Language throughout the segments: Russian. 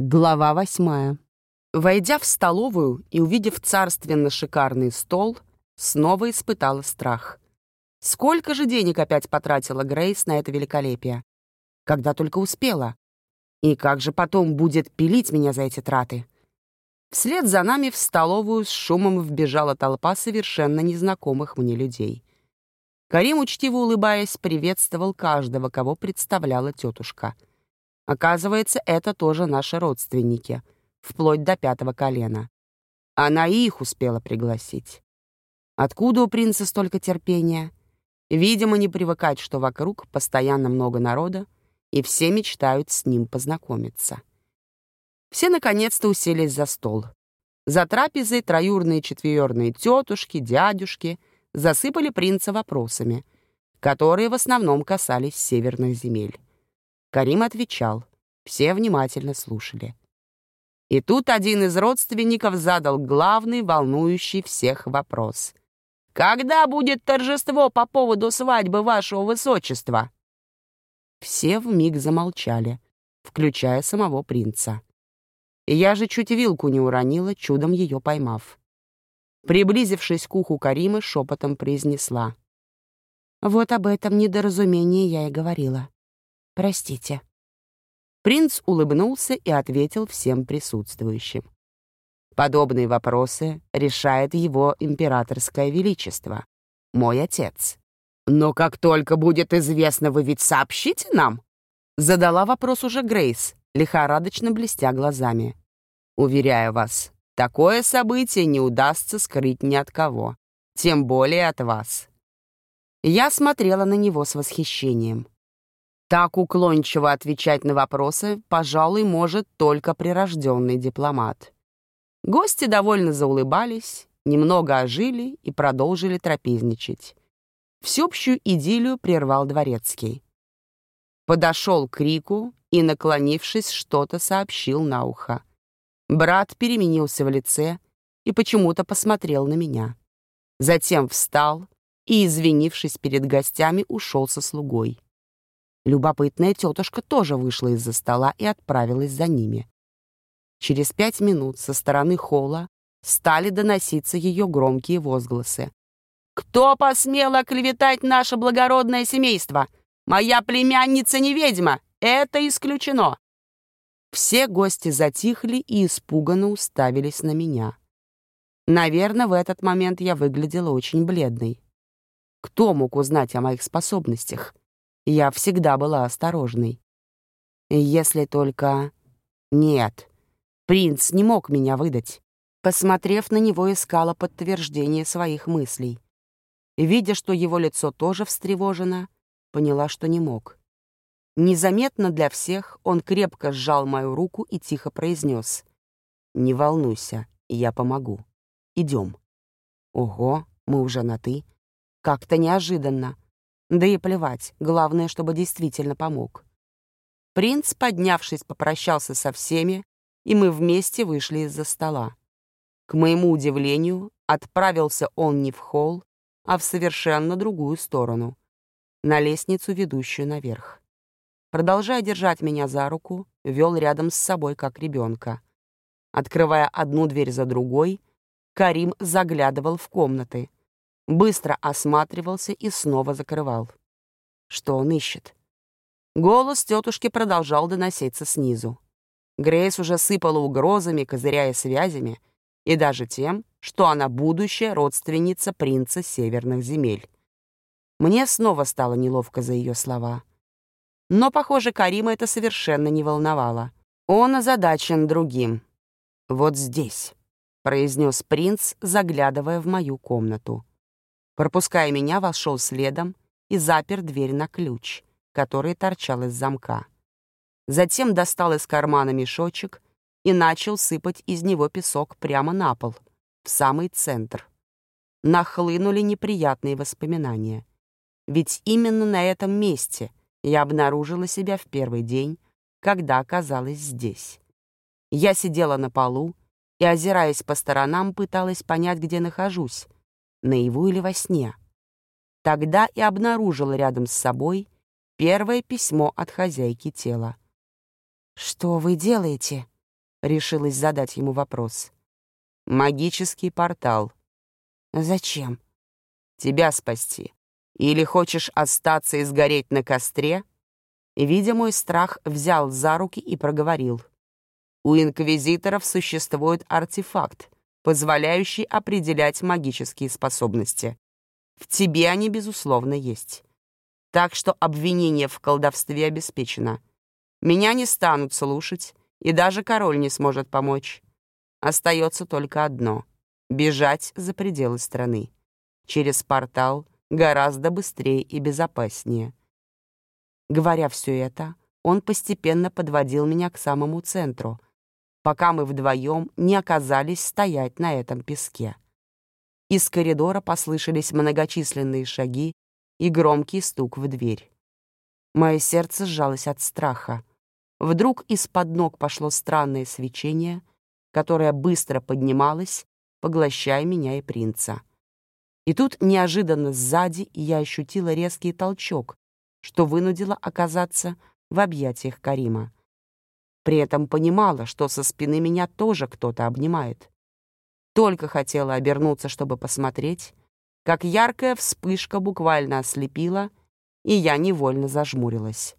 Глава восьмая. Войдя в столовую и увидев царственно шикарный стол, снова испытала страх. Сколько же денег опять потратила Грейс на это великолепие? Когда только успела. И как же потом будет пилить меня за эти траты? Вслед за нами в столовую с шумом вбежала толпа совершенно незнакомых мне людей. Карим, учтиво улыбаясь, приветствовал каждого, кого представляла тетушка — Оказывается, это тоже наши родственники, вплоть до пятого колена. Она и их успела пригласить. Откуда у принца столько терпения? Видимо, не привыкать, что вокруг постоянно много народа, и все мечтают с ним познакомиться. Все наконец-то уселись за стол. За трапезой троюрные четверные тетушки, дядюшки засыпали принца вопросами, которые в основном касались северных земель. Карим отвечал. Все внимательно слушали. И тут один из родственников задал главный, волнующий всех вопрос. «Когда будет торжество по поводу свадьбы вашего высочества?» Все вмиг замолчали, включая самого принца. Я же чуть вилку не уронила, чудом ее поймав. Приблизившись к уху Каримы, шепотом произнесла. «Вот об этом недоразумении я и говорила. Простите». Принц улыбнулся и ответил всем присутствующим. Подобные вопросы решает его императорское величество, мой отец. «Но как только будет известно, вы ведь сообщите нам?» Задала вопрос уже Грейс, лихорадочно блестя глазами. «Уверяю вас, такое событие не удастся скрыть ни от кого, тем более от вас». Я смотрела на него с восхищением. Так уклончиво отвечать на вопросы, пожалуй, может только прирожденный дипломат. Гости довольно заулыбались, немного ожили и продолжили трапезничать. Всеобщую идиллию прервал дворецкий. Подошел к Рику и, наклонившись, что-то сообщил на ухо. Брат переменился в лице и почему-то посмотрел на меня. Затем встал и, извинившись перед гостями, ушел со слугой. Любопытная тетушка тоже вышла из-за стола и отправилась за ними. Через пять минут со стороны холла стали доноситься ее громкие возгласы. «Кто посмел оклеветать наше благородное семейство? Моя племянница не ведьма! Это исключено!» Все гости затихли и испуганно уставились на меня. Наверное, в этот момент я выглядела очень бледной. Кто мог узнать о моих способностях? Я всегда была осторожной. Если только... Нет, принц не мог меня выдать. Посмотрев на него, искала подтверждение своих мыслей. Видя, что его лицо тоже встревожено, поняла, что не мог. Незаметно для всех он крепко сжал мою руку и тихо произнес. «Не волнуйся, я помогу. Идем». Ого, мы уже на «ты». Как-то неожиданно. Да и плевать, главное, чтобы действительно помог. Принц, поднявшись, попрощался со всеми, и мы вместе вышли из-за стола. К моему удивлению, отправился он не в холл, а в совершенно другую сторону, на лестницу, ведущую наверх. Продолжая держать меня за руку, вел рядом с собой, как ребенка. Открывая одну дверь за другой, Карим заглядывал в комнаты, быстро осматривался и снова закрывал. Что он ищет? Голос тетушки продолжал доноситься снизу. Грейс уже сыпала угрозами, козыряя связями, и даже тем, что она будущая родственница принца северных земель. Мне снова стало неловко за ее слова. Но, похоже, Карима это совершенно не волновало. Он озадачен другим. «Вот здесь», — произнес принц, заглядывая в мою комнату. Пропуская меня, вошел следом и запер дверь на ключ, который торчал из замка. Затем достал из кармана мешочек и начал сыпать из него песок прямо на пол, в самый центр. Нахлынули неприятные воспоминания. Ведь именно на этом месте я обнаружила себя в первый день, когда оказалась здесь. Я сидела на полу и, озираясь по сторонам, пыталась понять, где нахожусь, наяву или во сне. Тогда и обнаружила рядом с собой первое письмо от хозяйки тела. «Что вы делаете?» решилась задать ему вопрос. «Магический портал». «Зачем?» «Тебя спасти. Или хочешь остаться и сгореть на костре?» Видя мой страх, взял за руки и проговорил. «У инквизиторов существует артефакт, позволяющий определять магические способности. В тебе они, безусловно, есть. Так что обвинение в колдовстве обеспечено. Меня не станут слушать, и даже король не сможет помочь. Остается только одно — бежать за пределы страны. Через портал гораздо быстрее и безопаснее. Говоря все это, он постепенно подводил меня к самому центру, пока мы вдвоем не оказались стоять на этом песке. Из коридора послышались многочисленные шаги и громкий стук в дверь. Мое сердце сжалось от страха. Вдруг из-под ног пошло странное свечение, которое быстро поднималось, поглощая меня и принца. И тут неожиданно сзади я ощутила резкий толчок, что вынудило оказаться в объятиях Карима. При этом понимала, что со спины меня тоже кто-то обнимает. Только хотела обернуться, чтобы посмотреть, как яркая вспышка буквально ослепила, и я невольно зажмурилась.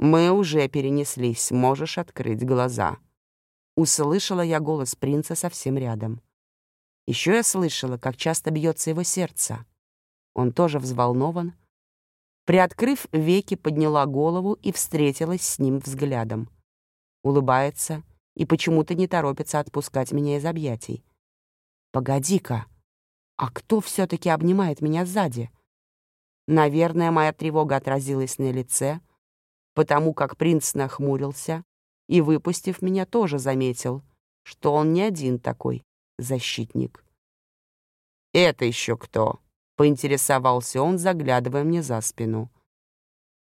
«Мы уже перенеслись, можешь открыть глаза». Услышала я голос принца совсем рядом. Еще я слышала, как часто бьется его сердце. Он тоже взволнован, Приоткрыв веки, подняла голову и встретилась с ним взглядом. Улыбается и почему-то не торопится отпускать меня из объятий. «Погоди-ка, а кто все-таки обнимает меня сзади?» Наверное, моя тревога отразилась на лице, потому как принц нахмурился и, выпустив меня, тоже заметил, что он не один такой защитник. «Это еще кто?» Поинтересовался он, заглядывая мне за спину.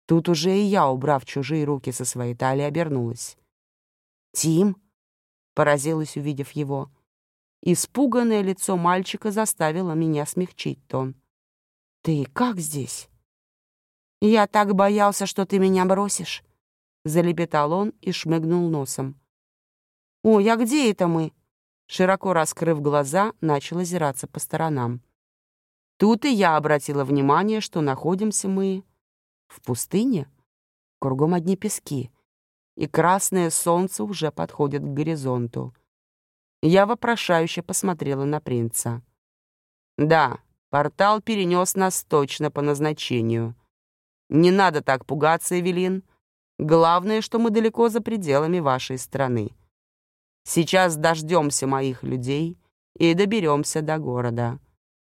Тут уже и я, убрав чужие руки со своей талии, обернулась. «Тим?» — поразилась, увидев его. Испуганное лицо мальчика заставило меня смягчить тон. «Ты как здесь?» «Я так боялся, что ты меня бросишь», — залепетал он и шмыгнул носом. «Ой, а где это мы?» Широко раскрыв глаза, начал озираться по сторонам. Тут и я обратила внимание, что находимся мы в пустыне. Кругом одни пески, и красное солнце уже подходит к горизонту. Я вопрошающе посмотрела на принца. «Да, портал перенес нас точно по назначению. Не надо так пугаться, Эвелин. Главное, что мы далеко за пределами вашей страны. Сейчас дождемся моих людей и доберемся до города».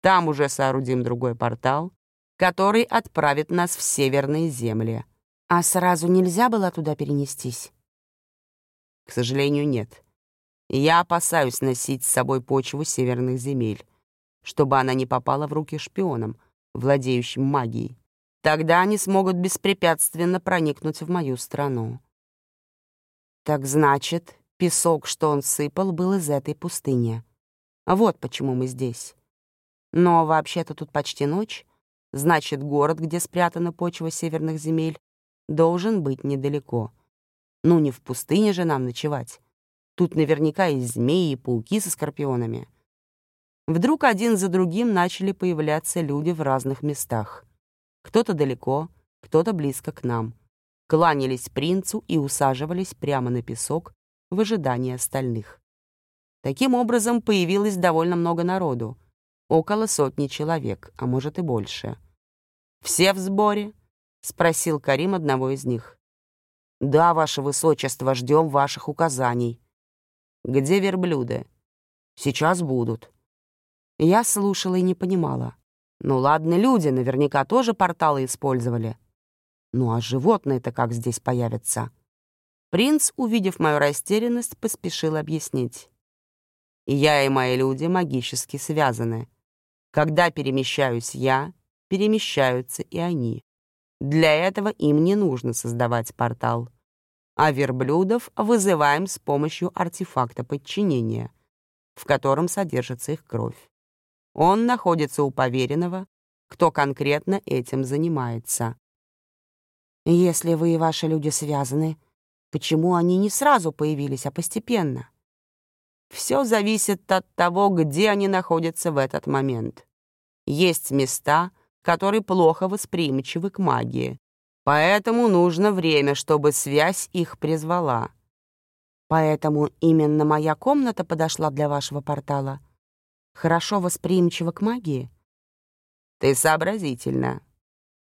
Там уже соорудим другой портал, который отправит нас в северные земли. А сразу нельзя было туда перенестись? К сожалению, нет. Я опасаюсь носить с собой почву северных земель, чтобы она не попала в руки шпионам, владеющим магией. Тогда они смогут беспрепятственно проникнуть в мою страну. Так значит, песок, что он сыпал, был из этой пустыни. Вот почему мы здесь. Но вообще-то тут почти ночь. Значит, город, где спрятана почва северных земель, должен быть недалеко. Ну, не в пустыне же нам ночевать. Тут наверняка и змеи, и пауки со скорпионами. Вдруг один за другим начали появляться люди в разных местах. Кто-то далеко, кто-то близко к нам. Кланялись принцу и усаживались прямо на песок в ожидании остальных. Таким образом, появилось довольно много народу — около сотни человек, а может и больше. «Все в сборе?» — спросил Карим одного из них. «Да, ваше высочество, ждем ваших указаний». «Где верблюды?» «Сейчас будут». Я слушала и не понимала. Ну ладно, люди наверняка тоже порталы использовали. Ну а животные-то как здесь появятся? Принц, увидев мою растерянность, поспешил объяснить. Я и мои люди магически связаны. Когда перемещаюсь я, перемещаются и они. Для этого им не нужно создавать портал. А верблюдов вызываем с помощью артефакта подчинения, в котором содержится их кровь. Он находится у поверенного, кто конкретно этим занимается. Если вы и ваши люди связаны, Почему они не сразу появились, а постепенно? Все зависит от того, где они находятся в этот момент. Есть места, которые плохо восприимчивы к магии, поэтому нужно время, чтобы связь их призвала. Поэтому именно моя комната подошла для вашего портала. Хорошо восприимчива к магии? Ты сообразительна,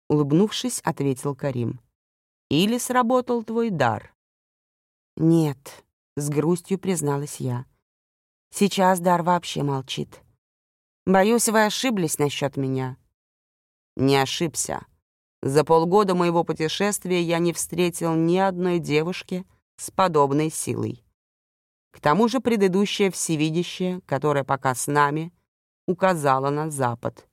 улыбнувшись, ответил Карим. Или сработал твой дар? Нет, с грустью призналась я. Сейчас дар вообще молчит. Боюсь, вы ошиблись насчет меня. Не ошибся. За полгода моего путешествия я не встретил ни одной девушки с подобной силой. К тому же предыдущая всевидящая, которая пока с нами, указала на запад.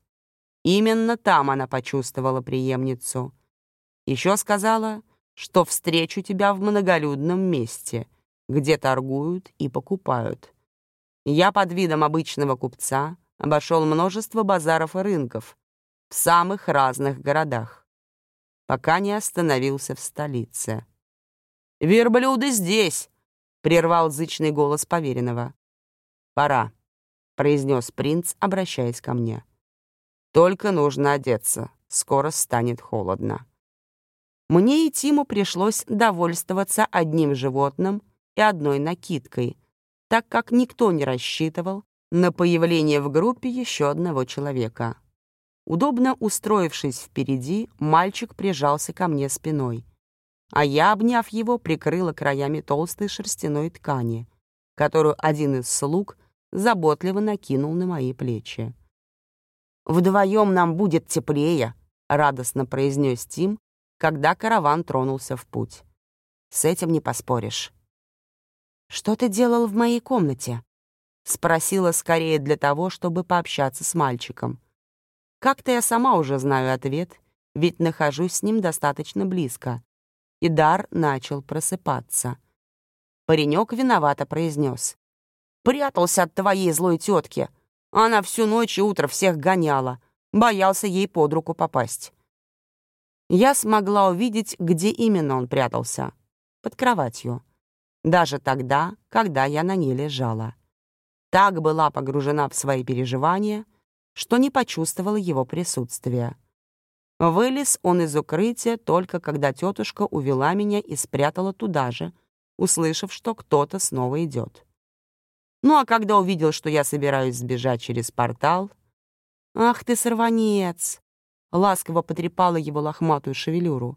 Именно там она почувствовала преемницу. Еще сказала, что встречу тебя в многолюдном месте, где торгуют и покупают. Я под видом обычного купца обошел множество базаров и рынков в самых разных городах, пока не остановился в столице. «Верблюды здесь!» — прервал зычный голос поверенного. «Пора», — произнес принц, обращаясь ко мне. «Только нужно одеться, скоро станет холодно». Мне и Тиму пришлось довольствоваться одним животным и одной накидкой, так как никто не рассчитывал на появление в группе еще одного человека. Удобно устроившись впереди, мальчик прижался ко мне спиной, а я, обняв его, прикрыла краями толстой шерстяной ткани, которую один из слуг заботливо накинул на мои плечи. «Вдвоем нам будет теплее», — радостно произнес Тим, когда караван тронулся в путь. «С этим не поспоришь». «Что ты делал в моей комнате?» Спросила скорее для того, чтобы пообщаться с мальчиком. Как-то я сама уже знаю ответ, ведь нахожусь с ним достаточно близко. И дар начал просыпаться. Паренек виновато произнес. «Прятался от твоей злой тетки. Она всю ночь и утро всех гоняла. Боялся ей под руку попасть». Я смогла увидеть, где именно он прятался. Под кроватью даже тогда, когда я на ней лежала. Так была погружена в свои переживания, что не почувствовала его присутствия. Вылез он из укрытия только когда тетушка увела меня и спрятала туда же, услышав, что кто-то снова идет. Ну а когда увидел, что я собираюсь сбежать через портал... «Ах ты, сорванец!» Ласково потрепала его лохматую шевелюру.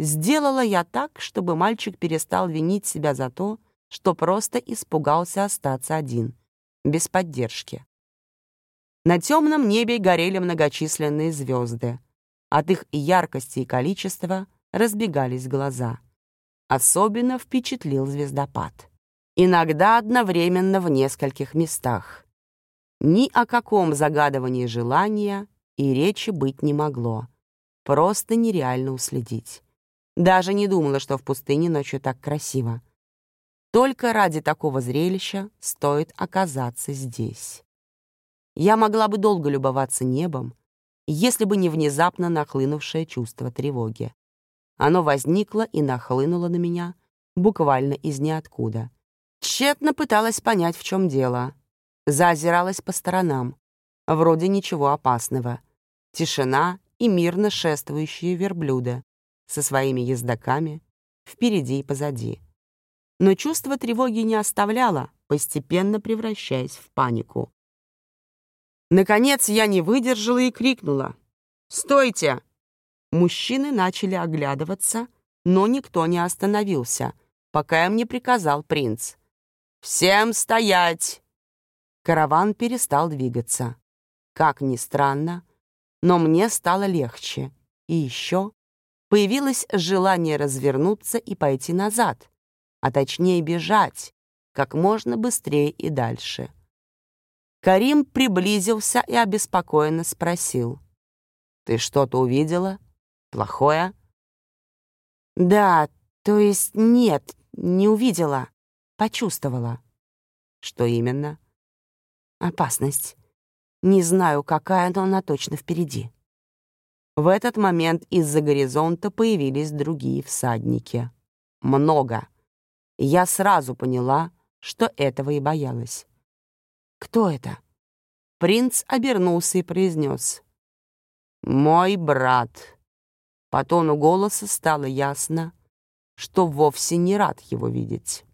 Сделала я так, чтобы мальчик перестал винить себя за то, что просто испугался остаться один, без поддержки. На темном небе горели многочисленные звезды. От их яркости и количества разбегались глаза. Особенно впечатлил звездопад. Иногда одновременно в нескольких местах. Ни о каком загадывании желания и речи быть не могло. Просто нереально уследить. Даже не думала, что в пустыне ночью так красиво. Только ради такого зрелища стоит оказаться здесь. Я могла бы долго любоваться небом, если бы не внезапно нахлынувшее чувство тревоги. Оно возникло и нахлынуло на меня буквально из ниоткуда. Тщетно пыталась понять, в чем дело. Заозиралась по сторонам. Вроде ничего опасного. Тишина и мирно шествующие верблюда со своими ездаками впереди и позади. Но чувство тревоги не оставляло, постепенно превращаясь в панику. Наконец я не выдержала и крикнула. «Стойте!» Мужчины начали оглядываться, но никто не остановился, пока им не приказал принц. «Всем стоять!» Караван перестал двигаться. Как ни странно, но мне стало легче. И еще появилось желание развернуться и пойти назад, а точнее бежать, как можно быстрее и дальше. Карим приблизился и обеспокоенно спросил. «Ты что-то увидела? Плохое?» «Да, то есть нет, не увидела, почувствовала». «Что именно?» «Опасность. Не знаю, какая, но она точно впереди». В этот момент из-за горизонта появились другие всадники. много. Я сразу поняла, что этого и боялась. «Кто это?» Принц обернулся и произнес. «Мой брат». По тону голоса стало ясно, что вовсе не рад его видеть.